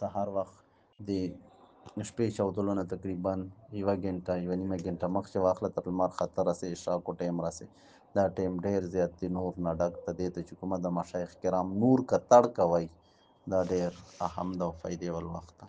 سهار وخت د شپې چاودلو نه تقریباً یوه ګنټه یوه نیمه ګنټه مخکې واخله تر لمر ختو رسې اشراقو ټایم رسې دا ټایم ډیر زیات د نور نه ډک د دې ته چې کومه د مشایخ کرام نور کتړ کوي دا ډیر اهم ده او فایدې ول وخت ده